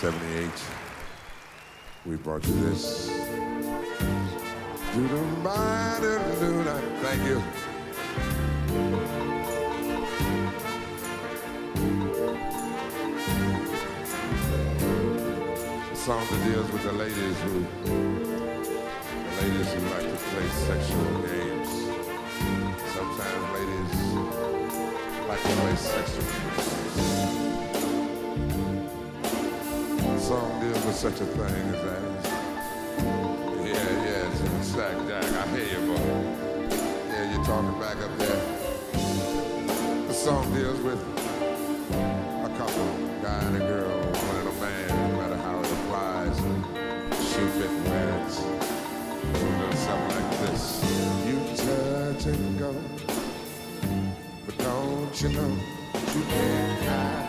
78, we brought you this. Thank you. A song that deals with the ladies who, the ladies who like to play sexual games. Sometimes ladies like to play sexual games. Song deals with such a thing as that. Yeah, yeah, it's in sack, Jack. I hear you, boy. Yeah, you're talking back up there. The song deals with a couple, guy and a girl, woman and a man, no matter how it applies. Shoe fit wears. Something like this. You touch and go, but don't you know you can't hide?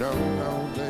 No, no, baby.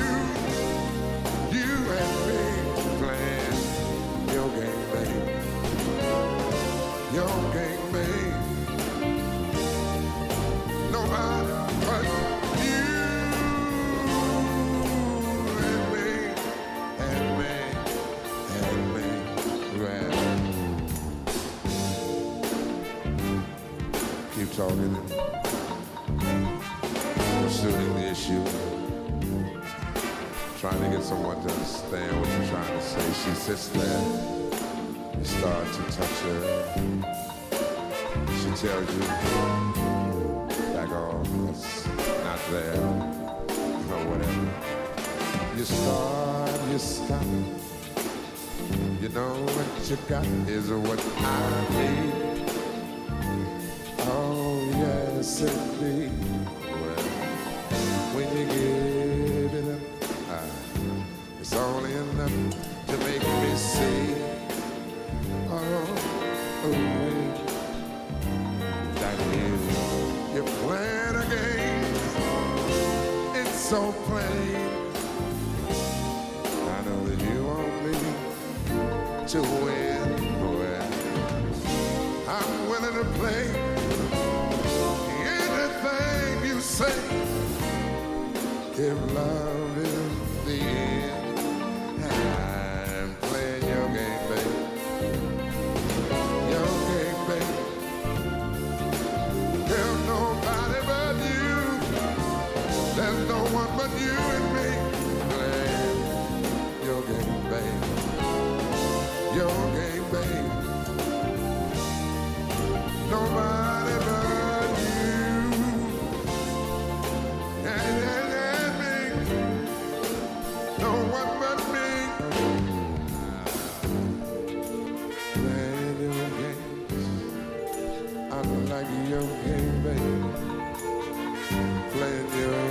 Keep talking pursuing the issue. Trying to get someone to understand what you're trying to say. She sits there. You start to touch her. She tells you, back off, not there, or whatever. You start, you stop. You know what you got is what I need. Well, when you give it up, ah, it's only enough to make me see. Oh, you're a game. It's so plain. I know that you want me to win. I'm willing to play say. If love is the end, I'm playing your game, baby. Your game, baby. There's nobody but you. There's no one but you and me. Playing your game, baby. Your game, like your game, baby. Playing your